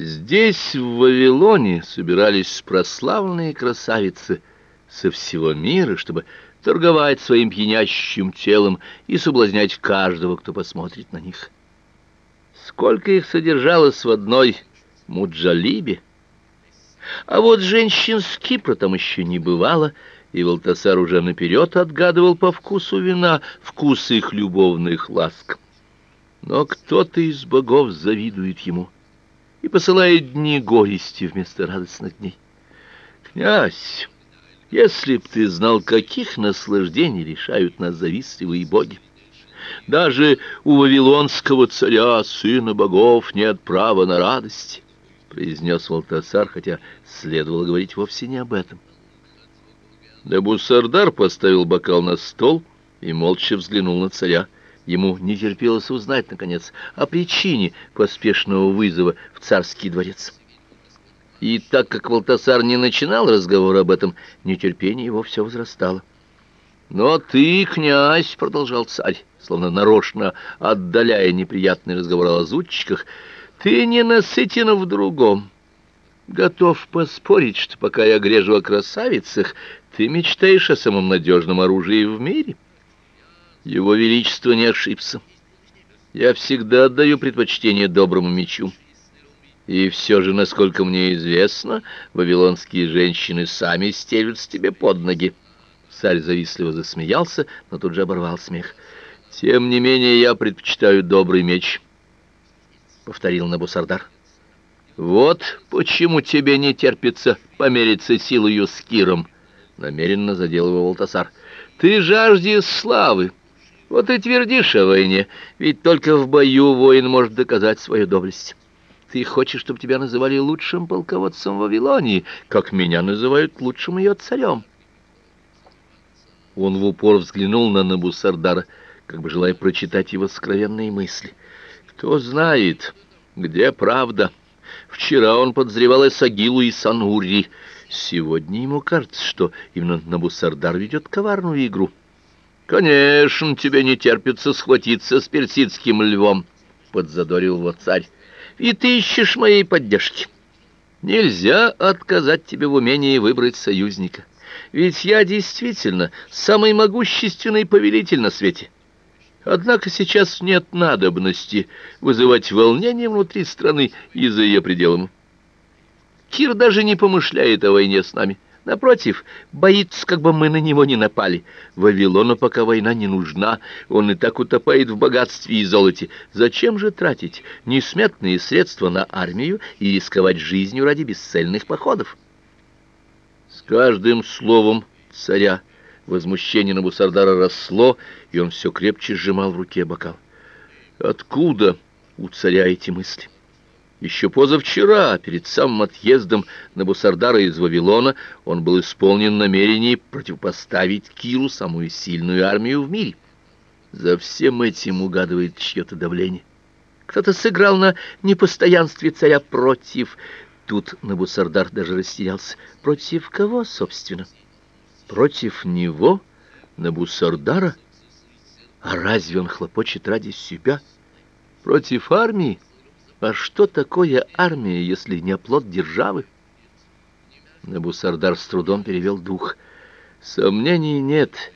Здесь, в Вавилоне, собирались прославленные красавицы со всего мира, чтобы торговать своим пьянящим телом и соблазнять каждого, кто посмотрит на них. Сколько их содержалось в одной Муджалибе! А вот женщин с Кипра там еще не бывало, и Валтасар уже наперед отгадывал по вкусу вина вкус их любовных ласк. Но кто-то из богов завидует ему и посылает дни горести вместо радостных дней. Князь, если б ты знал, каких наслаждений лишают нас завистливые боги. Даже у вавилонского царя, сына богов, нет права на радость, произнес Валтасар, хотя следовало говорить вовсе не об этом. Набусардар поставил бокал на стол и молча взглянул на царя. Ему не терпелось узнать, наконец, о причине поспешного вызова в царский дворец. И так как Валтасар не начинал разговор об этом, нетерпение его все возрастало. «Но ты, князь, — продолжал царь, словно нарочно отдаляя неприятный разговор о лазутчиках, — ты не насытен в другом. Готов поспорить, что пока я грежу о красавицах, ты мечтаешь о самом надежном оружии в мире». Его Величество не ошибся. Я всегда отдаю предпочтение доброму мечу. И все же, насколько мне известно, вавилонские женщины сами стелются тебе под ноги. Царь завистливо засмеялся, но тут же оборвал смех. Тем не менее, я предпочитаю добрый меч, повторил Набусардар. Вот почему тебе не терпится помериться силою с Киром, намеренно задел его Волтасар. Ты жаждешь славы, вот и твердишь о войне, ведь только в бою воин может доказать свою доблесть. Ты хочешь, чтобы тебя называли лучшим полководцем Вавилонии, как меня называют лучшим ее царем. Он в упор взглянул на Набусардара, как бы желая прочитать его скровенные мысли. Кто знает, где правда? Вчера он подозревал Эсагилу и Санури. Сегодня ему кажется, что именно Набусардар ведет коварную игру. Конечно, тебе не терпится схватиться с персидским львом, подзадорил его царь. И ты ищешь моей поддержки. Нельзя отказать тебе в умении выбрать союзника. Ведь я действительно самый могущественный повелитель на свете. Однако сейчас нет надобности вызывать волнение внутри страны и за ее пределами. Кир даже не помышляет о войне с нами. Напротив, боится, как бы мы на него не напали. Вавилону пока война не нужна, он и так утопает в богатстве и золоте. Зачем же тратить несметные средства на армию и рисковать жизнью ради бесцельных походов? С каждым словом царя возмущение на Набусардара росло, и он все крепче сжимал в руке бокал. Откуда у царя эти мысли? Еще позавчера, перед самым отъездом на Бусардара из Вавилона, он был исполнен намерений противопоставить Киру самую сильную армию в мире. За всем этим угадывает чье-то давление. Кто-то сыграл на непостоянстве царя против... Тут Набусардар даже растерялся. Против кого, собственно? Против него, Набусардара? А разве он хлопочет ради себя? Против армии? А что такое армия, если не оплот державы? Набусардар с трудом перевел дух. Сомнений нет.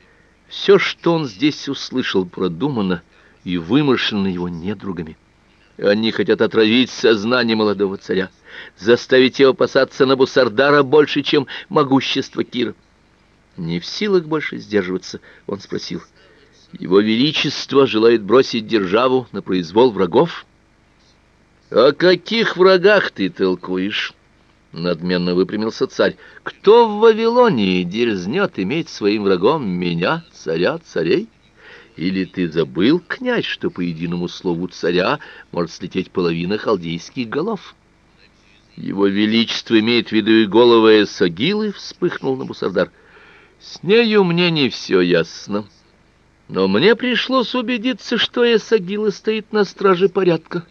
Все, что он здесь услышал, продумано и вымышлено его недругами. Они хотят отравить сознание молодого царя, заставить его опасаться Набусардара больше, чем могущество Кира. Не в силах больше сдерживаться, он спросил: "Его величество желает бросить державу на произвол врагов?" «О каких врагах ты толкуешь?» Надменно выпрямился царь. «Кто в Вавилонии дерзнет иметь своим врагом меня, царя царей? Или ты забыл, князь, что по единому слову царя может слететь половина халдейских голов?» «Его Величество имеет в виду и головы Эсагилы?» — вспыхнул Набусардар. «С нею мне не все ясно. Но мне пришлось убедиться, что Эсагила стоит на страже порядка»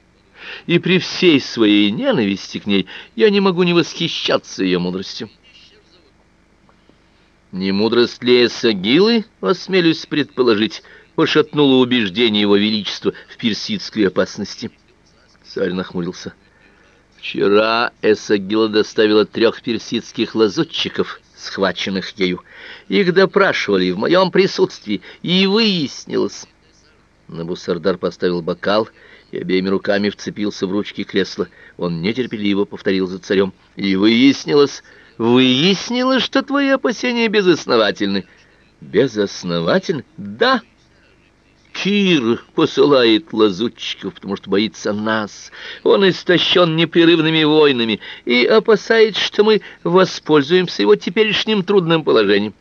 и при всей своей ненависти к ней я не могу не восхищаться ее мудростью. Не мудрость ли Эсагилы, осмелюсь предположить, пошатнула убеждение его величества в персидской опасности? Царь нахмурился. Вчера Эсагила доставила трех персидских лазутчиков, схваченных ею. Их допрашивали в моем присутствии, и выяснилось... Набусардар поставил бокал и обеими руками вцепился в ручки кресла. Он нетерпеливо повторил за царем. И выяснилось, выяснилось, что твои опасения безосновательны. Безосновательны? Да. Кир посылает лазутчиков, потому что боится нас. Он истощен непрерывными войнами и опасается, что мы воспользуемся его теперешним трудным положением.